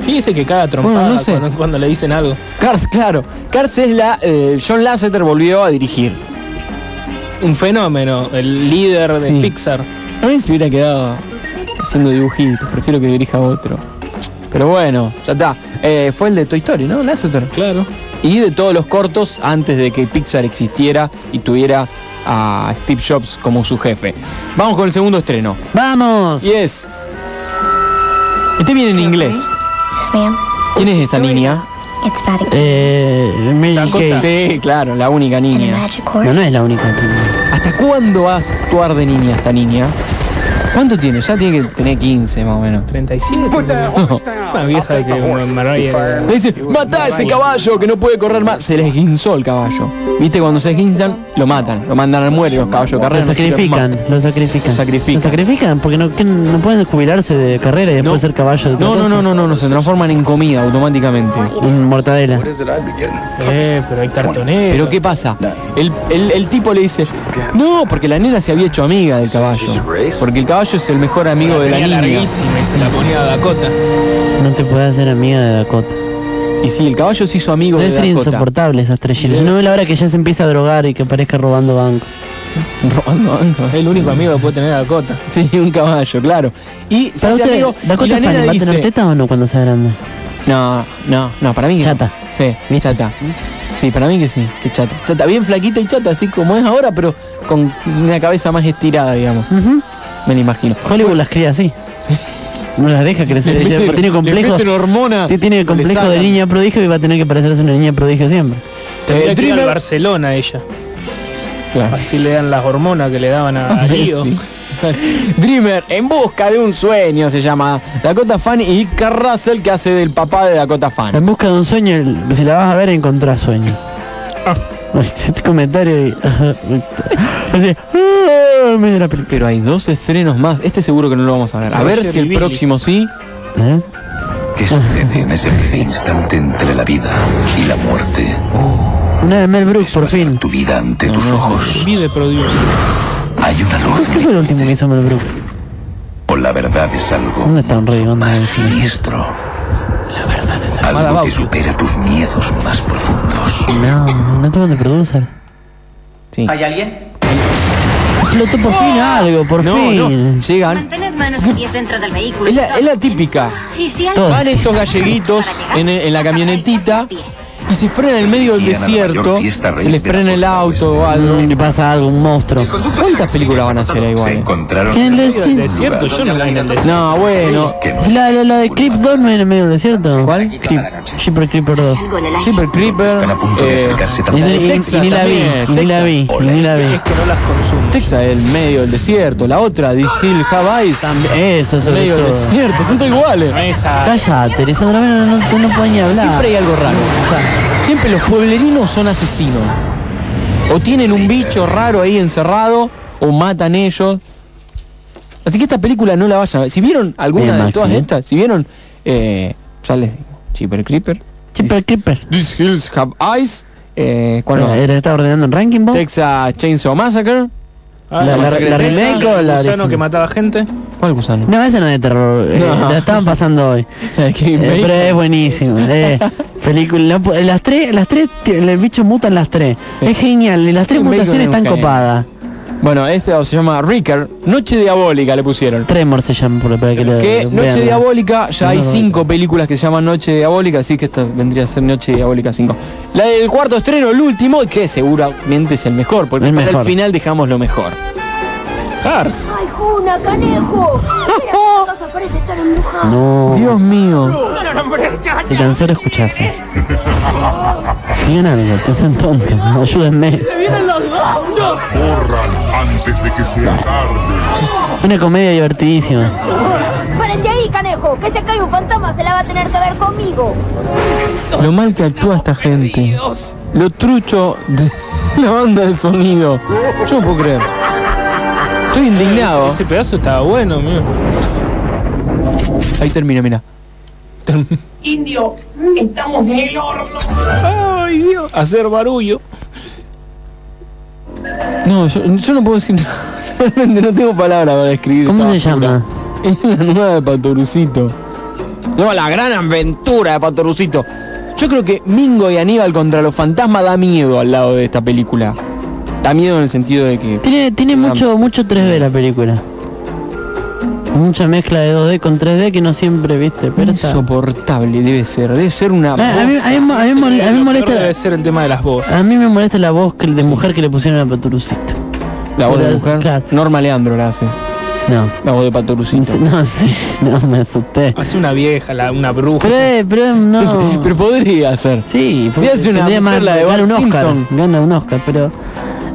Sí, ese que caga trompada Bueno, no sé. cuando, cuando le dicen algo. Cars, claro. Cars es la... eh, John Lasseter volvió a dirigir. Un fenómeno, el líder de Sí. Pixar. A mí se hubiera quedado haciendo dibujitos, prefiero que dirija otro. Pero bueno, ya está. Eh, fue el de Toy Story, ¿no? Lasseter. Claro. Y de todos los cortos antes de que Pixar existiera y tuviera a Steve Jobs como su jefe. Vamos con el segundo estreno. ¡Vamos! Y es... Este viene en inglés. ¿Quién es esa niña? Eh, Mary. Kay. Sí, claro, la única niña. No, no es la única. ¿Hasta cuándo vas a actuar de niña esta niña? ¿Cuánto tiene? Ya tiene que tener 15 más o menos. 37. No. Una vieja que Mariah. Le dice, matá a ese caballo que no puede correr más. Se les esguinzó el caballo. ¿Viste? Cuando se esguinzan, lo matan. Lo mandan al muere los caballos de Lo carrera. sacrifican, lo sacrifican. Lo sacrifican. Lo sacrifican porque no, no pueden jubilarse de carrera y después ser caballo No, no, no, no, no, no, se transforman en comida automáticamente. En mortadela. Eh, pero hay cartoneros. Pero ¿qué pasa? El, el- el tipo le dice, no, porque la nena se había hecho amiga del caballo. Porque el caballo es el mejor amigo de la niña. larguísima y se la ponía a Dakota. No te puedes hacer amiga de Dakota. Y sí, el caballo se hizo amigo Debe de ser Dakota. insoportable esas tres. No ve la hora que ya se empieza a drogar y que aparezca robando banco. Robando banco. Es el único amigo que puede tener Dakota. Sí, un caballo, claro. Y se hace usted, amigo y ¿Dakota la nena va a tener teta o no cuando sea grande? No, no, no, para mí que Chata. Sí, chata. Sí, para mí que sí, que chata. Chata, bien flaquita y chata, así como es ahora, pero con una cabeza más estirada, digamos. Me la imagino. Hollywood las cría así. No las deja crecer. Ella meten- tiene le complejo. meten hormona, Sí, Tiene le complejo de niña prodigio y va a tener que parecerse una niña prodigio siempre. Tendría Eh, que ir al Dreamer- Barcelona ella. Claro. Así le dan las hormonas que le daban a, a Lío. Sí. Dreamer, en busca de un sueño se llama Dakota Fan y Carl Russell que hace del papá de Dakota Fan. En busca de un sueño, el- si la vas a ver, encontrás sueño. Este comentario y... Así, ah. Pero hay dos estrenos más. Este seguro que no lo vamos a ver. A ver si el Billy. próximo sí. ¿Eh? ¿Qué sucede en ese instante entre la vida y la muerte? Una de Mel Brooks, por fin. Tu vida ante tus ojos. Vive. Hay una luz ¿Qué fue el último que hizo Mel Brooks? o la verdad es algo ¿Dónde está un rey? ¿Dónde más es? siniestro. La verdad es algo que supera tus miedos más profundos. No, no tengo de producer. Sí. ¿Hay alguien? Explotó por fin algo, por No, fin. no. Llegan. Mantened manos y pies dentro del vehículo. Es la, es la típica. Y si. Van estos galleguitos en, en la camionetita y se frenan en el medio del desierto, se les frena el auto o Mm, algo. Le pasa algo, un monstruo. ¿Cuántas películas van a hacer igual? encontraron En el desierto. Yo no la vi en el desierto. No, bueno. La, la, la de Creep 2 no era en medio del desierto. ¿Cuál? Creep, Creeper 2. Super Creeper. eh, Texas ni la vi, ni la vi, Texas. ni la vi. Es que no las consumo. Texas es el medio del desierto. La otra, The Hill Eyes. Eso sobre medio del desierto. Son todos iguales. Cállate, Lisandro, no, no, no, no puedo ni hablar. Siempre hay algo raro. Siempre los pueblerinos son asesinos. O tienen un bicho raro ahí encerrado, o matan ellos. Así que esta película no la vayan a ver. Si vieron alguna Bien, de todas estas, si vieron, eh, ya les digo, Cheaper Creeper, Creeper. These Hills Have Eyes, eh, ¿cuál Bueno, más? ¿Era está ordenando en ranking? Texas Chainsaw Massacre, Ah, La- la- la remake o la el gusano que mataba gente. ¿cuál gusano? No, esa no es de terror. eh, No. la estaban pasando hoy. Eh, pero es buenísimo. Eh, película, no las tres, las tres, el bicho mutan las tres. Sí. Es genial, y las tres mutaciones están copadas. Bueno, este se llama Ricker, Noche Diabólica le pusieron. Tremor se llama, por que lo Que vean. Noche Diabólica, ya hay no, cinco películas que se llaman Noche Diabólica, así que esta vendría a ser Noche Diabólica 5. La del cuarto estreno, el último, que seguramente es el mejor, porque El para mejor. el final dejamos lo mejor. Cars. ¡Ay, Juna, canejo! Mira, esta casa parece estar embrujada. No, Dios mío. si tan solo escuchase. Digan algo, te son tontos, ayúdenme. Corran antes de que sea tarde. Una comedia divertidísima. ¡Paren ahí, canejo! Que se cae un fantasma, se la va a tener que ver conmigo. Lo mal que actúa esta gente. Lo trucho de la banda de sonido. Yo no puedo creer. Estoy indignado. Ese pedazo estaba bueno, mío. Ahí termina, mira. Indio, estamos en el horno. Ay, Dios. Hacer barullo. No, yo, yo no puedo decir Realmente no tengo palabras para describir. ¿Cómo esta se basura. llama? Es la nueva de Patorucito. No, la gran aventura de Patorucito. Yo creo que Mingo y Aníbal contra los fantasmas da miedo al lado de esta película. Da miedo en el sentido de que... Tiene, tiene mucho, mucho 3D la película. Mucha mezcla de 2D con 3D que no siempre, viste, pero está- Insoportable debe ser. Debe ser una... Ah, a mí- a mí- a mí mol- a mí molesta- Debe ser el tema de las voces. A mí me molesta la voz que- de mujer que le pusieron a Paturucito. La voz de mujer. claro. Norma Leandro la hace. No. La voz de Patorucito. No, sí, no, me asusté. Hace una vieja, la- una bruja. Pero, pero no. Pero podría ser. Sí, Si hace una mujer, la de gana un Oscar, Simpson. gana un Oscar, pero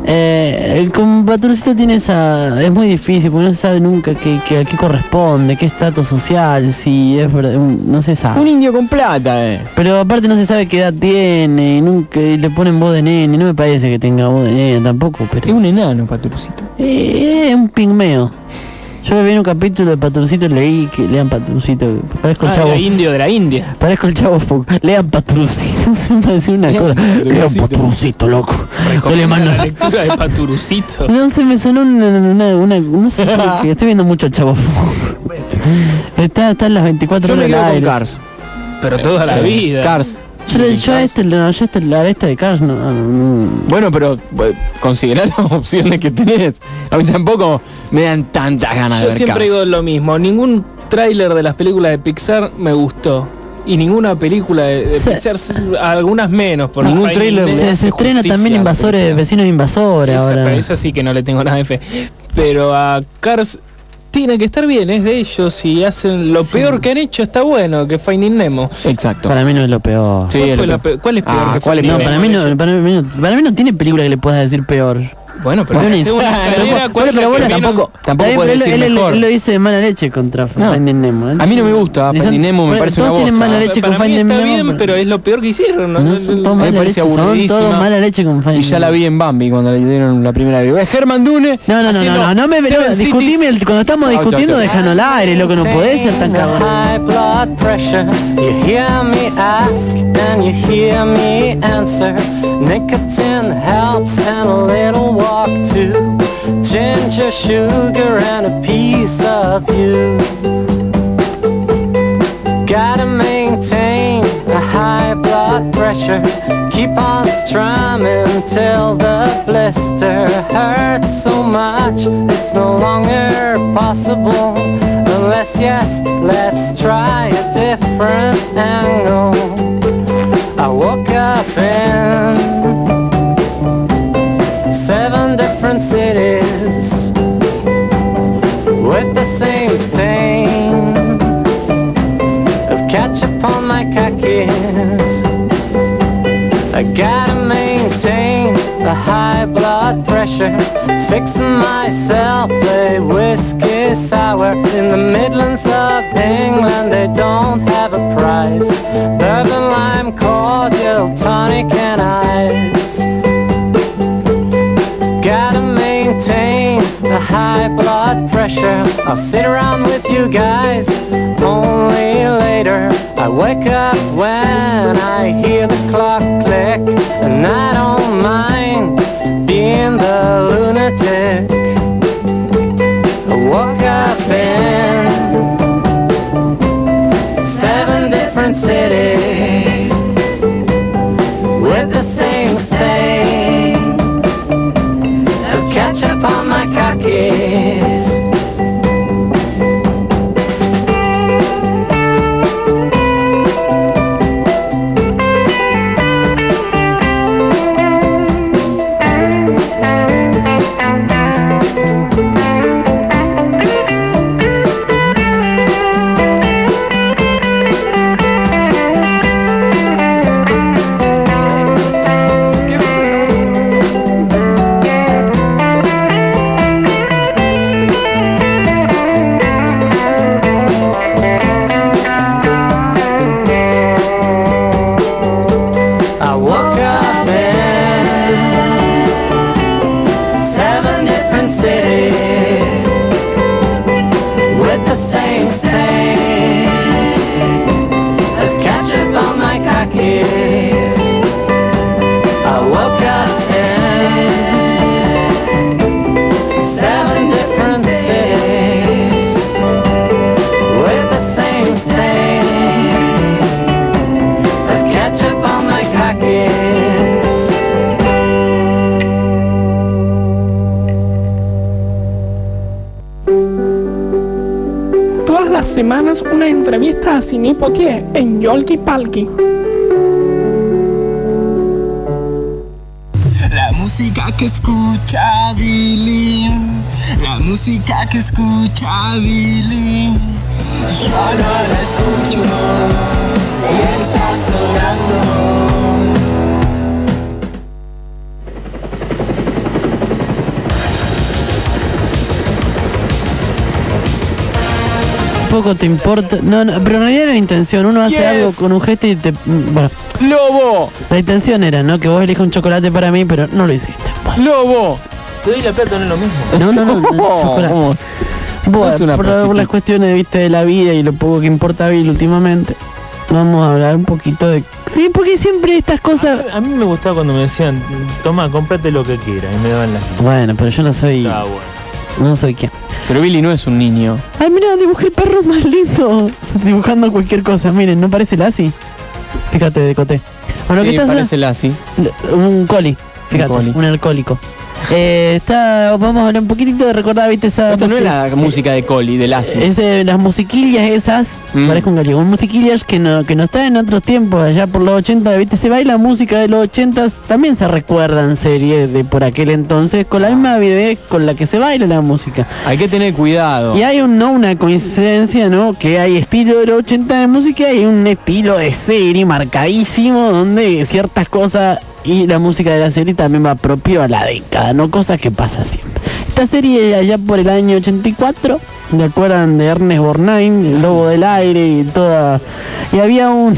eh, el con Paturucito tiene esa, es muy difícil porque no se sabe nunca qué, qué- a qué corresponde, qué estatus social, si es verdad, no se sabe. Un indio con plata, eh. Pero aparte no se sabe qué edad tiene, y nunca y le ponen voz de nene, no me parece que tenga voz de nene tampoco, pero Es un enano, Patorucito. eh, es un pigmeo. Yo vi en un capítulo de Paturucito y leí que lean Paturucito, parezco el Ah, chavo. era indio de la India. Parezco el chavo Lean me una Lean cosa. Lean Paturucito. Paturucito, loco. Yo le Recomiendo mando- la lectura de Paturucito. No se me sonó una, una, una- no sé por qué, estoy viendo mucho el chavo Está, está en las 24 Yo me horas quedo con aire. Cars. Pero toda la Eh, vida. Cars. Yo, le- yo a este, no, yo este, la esta de Cars no, no, Bueno, pero considera las opciones que tenés. A mí tampoco me dan tantas ganas de Yo ver siempre Cars. digo lo mismo. Ningún tráiler de las películas de Pixar me gustó. Y ninguna película de, de Sí. Pixar, algunas menos. Por Ningún Nemo se, estrena también la invasores, vecinos invasores Esa, ahora. pero esa sí que no le tengo nada de fe. Pero a Cars tiene que estar bien, es de ellos y hacen lo peor que han hecho está bueno, que Finding Nemo. Exacto. Para mí no es lo peor. Sí, ¿Cuál, es lo peor. pe- cuál es peor Ah, que ¿cuál es No, peor? para mí no, para mí no, para mí no tiene película que le puedas decir peor. Bueno, pero Bueno, según la pero- escalera, ¿cuál es la pero que bueno, menos- Tampoco, tampoco Está puedes decir él, él- mejor. él lo dice de mala leche contra No. Finding Nemo. A mí no me gusta Finding Nemo, me parece una todos tienen mala leche con para mí Finding está Nemo. bien, pero es lo peor que hicieron. ¿no? no son todos me mala parece leche, son aburridísima. todos mala leche con Finding Y ya la vi en Bambi cuando le dieron la primera vez. Germán Dune. No, no, no, no, no, no me discutime cuando estamos discutiendo déjanos al aire, lo que no podés ser tan cabrón. You hear me ask and you hear me answer. Nicotine helps and a little walk too. Ginger, sugar, and a piece of you. Gotta maintain a high blood pressure. Keep on strumming till the blister hurts so much it's no longer possible. Unless, yes, let's try a different angle. I woke up in gotta maintain the high blood pressure. Fixing myself a whiskey sour in the Midlands of England. They don't have a price. Bourbon, lime, cordial, tonic, and ice. Blood pressure. I'll sit around with you guys only later. I wake up when I hear the clock click, and I don't mind being the lunatic. I woke up in seven different cities with the same stain of ketchup on my khakis. Entrevista a Cinepotie en Yolki Palki. La música que escucha Billy, la música que escucha Billy, yo no la escucho Poco te importa. No, no, pero en realidad era la intención. Uno hace Yes. algo con un gesto y te. mm, Bueno, ¡Lobo! la intención era, ¿no? Que vos elijas un chocolate para mí, pero no lo hiciste. ¡Lobo! Te doy la plata, no es lo mismo. No, no, no. no. Bueno, por, las cuestiones ¿viste, de la vida y lo poco que importa a Bill últimamente, vamos a hablar un poquito de... Sí, porque siempre estas cosas... A mí me gustaba cuando me decían, toma, cómprate lo que quieras, y me daban las Bueno, pero yo no soy... Ah, bueno. No soy quien. Pero Billy no es un niño. Ay, mira, dibujé el perro más lindo. Dibujando cualquier cosa, miren, ¿no parece Lassie? Fíjate, decoté. Bueno, Sí, ¿qué estás parece Lassie. Un coli, fíjate, un, coli. alcohólico. Eh, está, vamos a hablar un poquitito de recordar, viste, esa... Esta no es la música de Coli, de Lassie. Es las musiquillas esas, Mm. parezco un gallego, musiquillas que no, que no están en otros tiempos, allá por los 80, viste, se baila música de los 80, también se recuerdan series de por aquel entonces, con la misma avidez con la que se baila la música. Hay que tener cuidado. Y hay un, no una coincidencia, ¿no? Que hay estilo de los 80 de música y un estilo de serie marcadísimo donde ciertas cosas y la música de la serie también va propio a la década, ¿no? Cosas que pasa siempre. Esta serie allá por el año 84, ¿me acuerdan de Ernest Borgnine, el lobo del aire y toda... Y había un...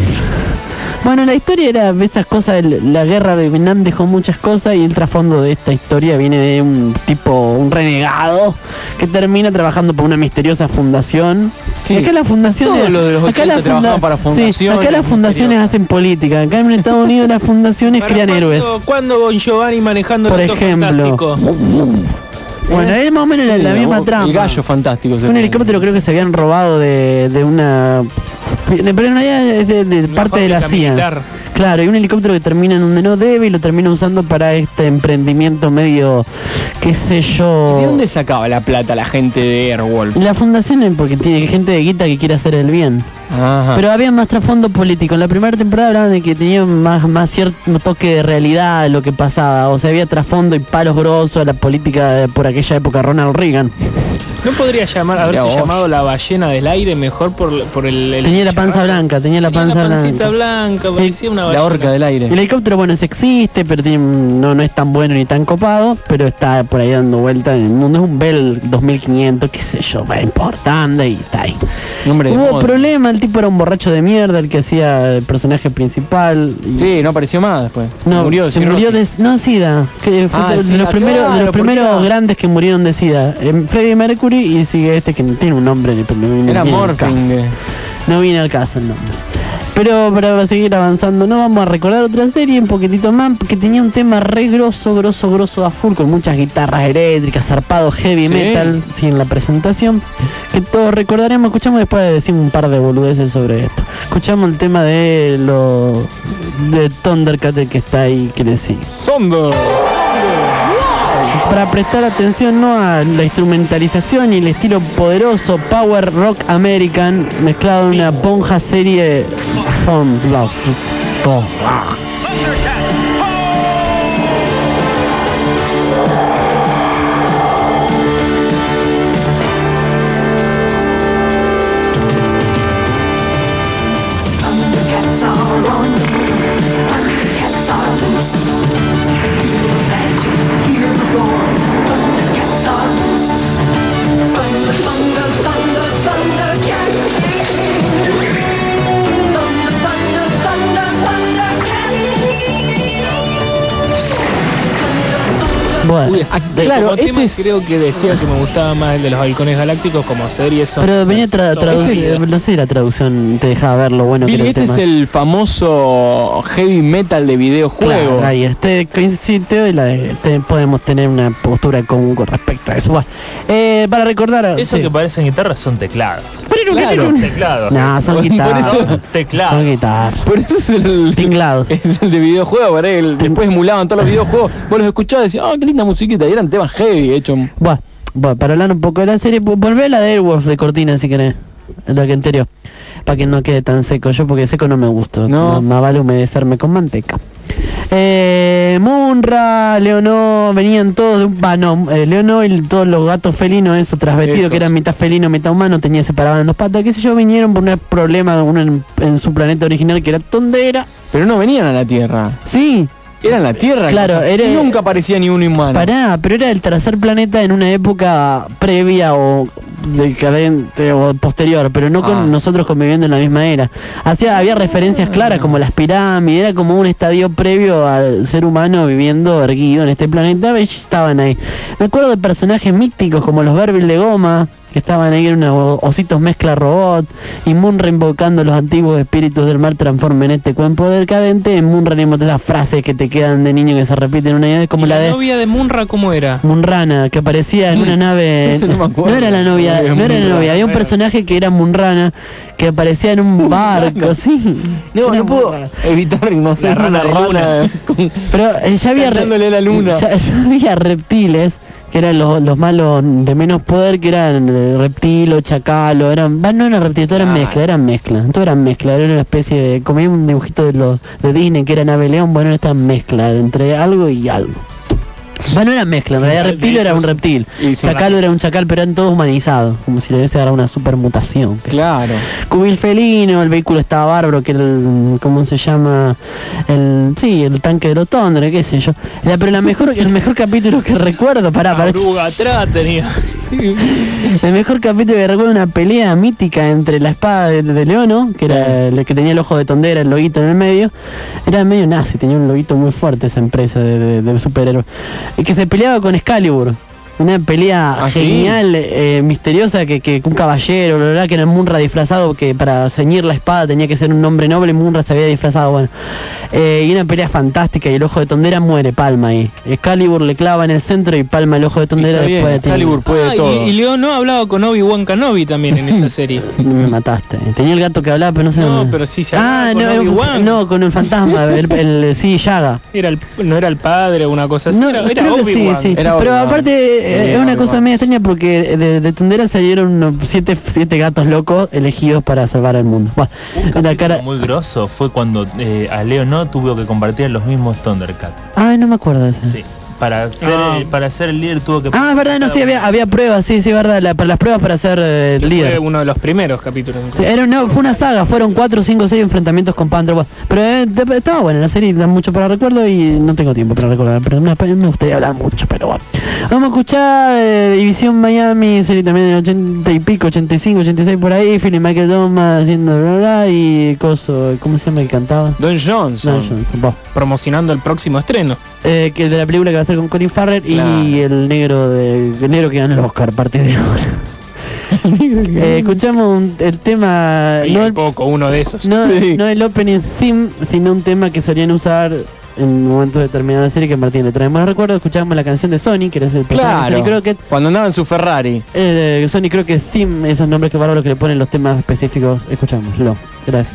Bueno, la historia era esas cosas, el- la guerra de Vietnam dejó muchas cosas y el trasfondo de esta historia viene de un tipo, un renegado que termina trabajando por una misteriosa fundación. Sí. Acá la fundación Todos los de los 80 trabajaban para Sí, fundaciones acá las fundaciones hacen política. Acá en Estados Unidos las fundaciones crean héroes. ¿Cuándo Bon Giovanni manejando Por el ejemplo. Bueno, es más o menos la, misma trama. El gallo fantástico. se Un helicóptero creo que se habían robado de, de una... Pero en realidad es de, de parte de la CIA. militar. Claro, hay un helicóptero que termina en donde no debe y lo termina usando para este emprendimiento medio, qué sé yo... ¿De dónde sacaba la plata la gente de Airwolf? La fundación es porque tiene gente de guita que quiere hacer el bien. Ajá. Pero había más trasfondo político. En la primera temporada hablaban de que tenía más, más cierto toque de realidad de lo que pasaba. O sea, había trasfondo y palos grosos a la política de por aquella época Ronald Reagan. ¿No podría llamar, haberse Mirá vos. llamado la ballena del aire mejor por, por el, el Tenía la panza blanca, tenía la Tenía panza la pancita blanca. blanca, parecía una ballena. La orca del aire. El helicóptero, bueno, se existe, pero tiene- no, no es tan bueno ni tan copado, pero está por ahí dando vuelta en el mundo. Es un Bell 2500, qué sé yo, va importante y está ahí. Nombre de Hubo moda. problema, el tipo era un borracho de mierda, el que hacía el personaje principal. y- Sí, no apareció más después. No, murió se murió de no SIDA, que fue Ah, de, de SIDA, los primeros, de claro, los porque primeros era- grandes que murieron de SIDA. Freddie Mercury y sigue este que no tiene un nombre, pero no Era caso. Morphing. No viene al caso el nombre. Pero para seguir avanzando, no vamos a recordar otra serie un poquitito más, porque tenía un tema re grosso, grosso, grosso a full, con muchas guitarras eléctricas, zarpado heavy Sí. metal, sí, en la presentación, que todos recordaremos, escuchamos después de decir un par de boludeces sobre esto. Escuchamos el tema de lo de Thundercat que está ahí, que le sigue. Thunder. Para prestar atención no a la instrumentalización y el estilo poderoso power rock american mezclado en una ponja serie Thorn Block. Bueno, Uy, ah, de- claro, como tema este es- creo que decía que me gustaba más el de los halcones galácticos como serie son pero venía tra traducido, no sé la traducción te dejaba ver lo bueno que era el este tema. es el famoso heavy metal de videojuego. Claro, ahí este, sí, te doy la de- te- podemos tener una postura común con respecto a eso. Bueno, eh, para recordar, Eso sí. que parecen guitarras son teclados. Era Claro, teclado. No, son Por guitarras. eso- Teclado. Son guitarras. Por eso es el, Tinglados. es el de videojuegos, por ahí, el- después emulaban todos los videojuegos, vos los escuchabas y decías, ah, qué linda musiquita, y eran temas heavy, hechos. Bueno, bueno, para hablar un poco de la serie, vo- volvé a la de Airwolf de Cortina si querés. La que anterior. Para que no quede tan seco. Yo porque seco no me gusta. No. Más vale humedecerme con manteca. Eh, Munra, Leonó, venían todos de un... Va, no, eh, Leonó y todos los gatos felinos, esos transvestidos Eso. que eran mitad felino, mitad humano, tenía separaban en dos patas, qué sé yo, vinieron por un problema uno en, en su planeta original que era Tondera. Pero no venían a la Tierra, Sí, eran la Tierra. Claro, era- Nunca aparecía ni un humano. Pará, pero era el tercer planeta en una época previa o decadente o posterior, pero no con Ah. nosotros conviviendo en la misma era. Hacía, había referencias claras como las pirámides, era como un estadio previo al ser humano viviendo erguido en este planeta, y estaban ahí. Me acuerdo de personajes míticos como los Verbil de Goma, que estaban ahí, unos ositos mezcla robot, y Munra invocando los antiguos espíritus del mal transformen este cuerpo decadente, en Munra tenemos esas frases que te quedan de niño que se repiten una vez, como ¿Y la la de... novia de Munra cómo era? Munrana, que aparecía en una nave. No me era la novia, no era la novia, había un personaje que era Munrana, que aparecía en un barco, sí. No, no Munrana. evitar no La rana una rana con- Pero eh, ya había la luna. Ya, ya había reptiles que eran los, los malos de menos poder que eran reptilo, chacalo, eran, no eran reptiles, todo eran Ah. mezcla, eran mezcla, todo eran mezcla, era una especie de, como hay un dibujito de los de Disney que era nave león, bueno, esta mezcla entre algo y algo. Bueno, era mezcla, en realidad de reptilo era un reptil, Y chacalo era un chacal, pero eran todos humanizados, como si le hubiese dado una supermutación. Claro. Cubil felino, el vehículo estaba bárbaro, que era el, ¿cómo se llama? El, sí, el tanque de los Tondra, qué sé yo. La- pero la mejor, el mejor capítulo que recuerdo, pará, pará. Atrás tenía. El mejor capítulo que recuerdo una pelea mítica entre la espada de, de Leono, que era el que tenía el ojo de tondera, el loguito en el medio, era medio nazi, tenía un loguito muy fuerte esa empresa de, de, de superhéroes, que se peleaba con Excalibur. Una pelea ¿Ah, sí? genial, eh, misteriosa, que, que un caballero, bla, bla, que era Munra disfrazado, que para ceñir la espada tenía que ser un hombre noble, y Munra se había disfrazado, bueno. Eh, y una pelea fantástica, y el ojo de Tondera muere, Palma ahí. Excalibur le clava en el centro y Palma el ojo de Tondera después de Excalibur puede Ah, todo. y, y León no hablaba con Obi-Wan Kenobi también en esa serie. Me mataste. Tenía el gato que hablaba, pero no sé. No, dónde. pero sí se Ah, hablaba no, con un- Obi-Wan. no, con el fantasma, el, el- sí, Yaga. Era el, no era el padre o una cosa así, No, era, era que sí, Obi-Wan. sí. Era Pero Obi-Wan. aparte eh, es una cosa media extraña porque de, de Tondera salieron siete, siete gatos locos elegidos para salvar al mundo. Buah, Un la capítulo cara... muy grosso fue cuando eh, a Leo no tuvo que compartir los mismos Thundercats. Ay, no me acuerdo de eso. Sí. Para ser, Ah. para ser el líder tuvo que Ah, es verdad, no, sí, había, había pruebas, sí, sí, verdad, la- para las pruebas para ser eh, Fue líder. uno de los primeros capítulos. Sí, era una, fue una saga, fueron 4, 5, 6 enfrentamientos con Panther. Pero eh, estaba buena la serie, da mucho para recuerdo y no tengo tiempo para recordar, pero me, me gustaría hablar mucho, pero bueno. Vamos a escuchar eh, División Miami, serie también del 80 y pico, 85, 86 por ahí, Philly Michael Thomas haciendo bla, bla, y coso, ¿cómo se llama el que cantaba? Don Johnson. Buah. Promocionando el próximo estreno. Eh, que de la película que va a ser con Colin Farrell y el negro de el negro que gana el Oscar a partir de ahora. Eh, escuchamos un- el tema Y no el- poco, uno de esos. no, Sí. no el opening theme, sino un tema que solían usar en momentos determinados de la serie que Martín le trae más recuerdo. Escuchamos la canción de Sony, que era el Claro. Sony Crockett. Cuando andaba en su Ferrari. Eh, Sony Crockett theme, esos nombres que bárbaros que le ponen los temas específicos. Escuchámoslo. Gracias.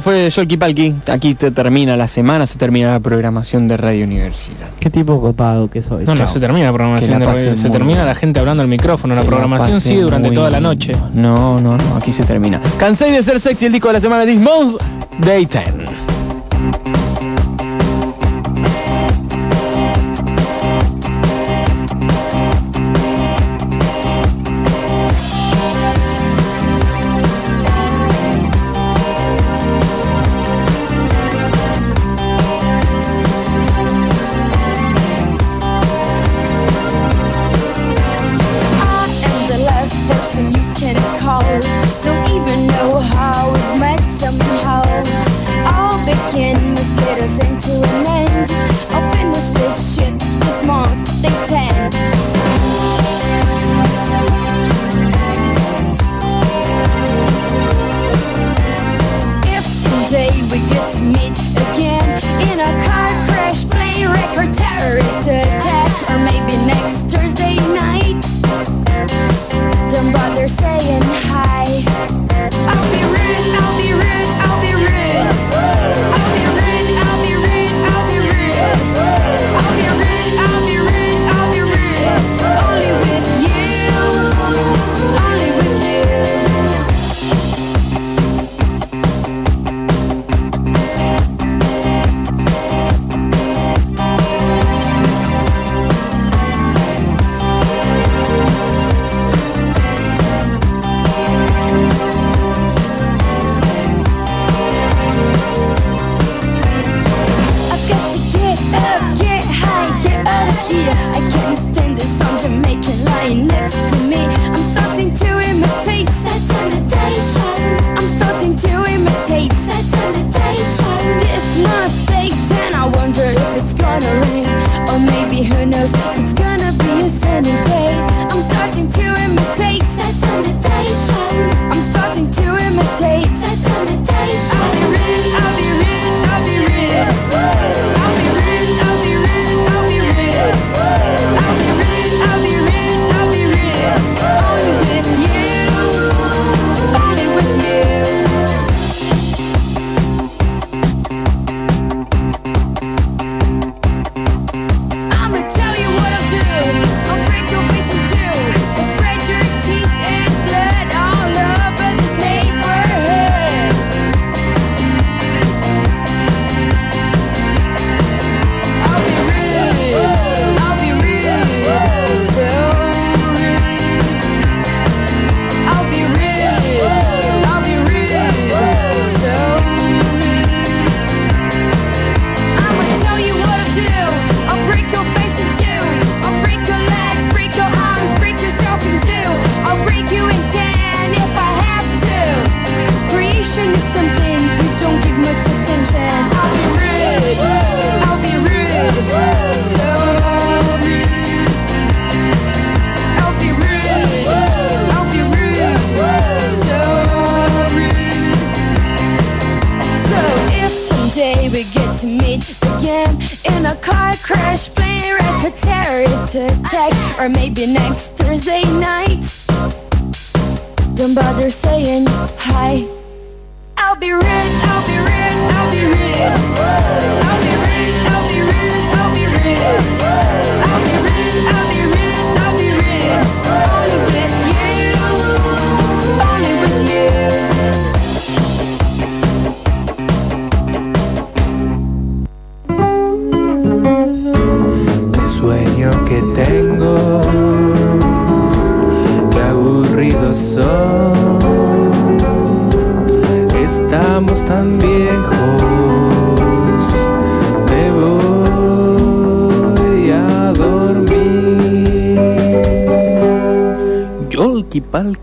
Fue Yolki Palki. Aquí te termina la semana, se termina la programación de Radio Universidad. Qué tipo copado que soy. No, no se termina la programación de Radio Se termina la gente hablando al micrófono. La programación la sigue durante toda la noche. No, no, no, aquí se termina. Cansé de ser sexy el disco de la semana This Month, Day 10.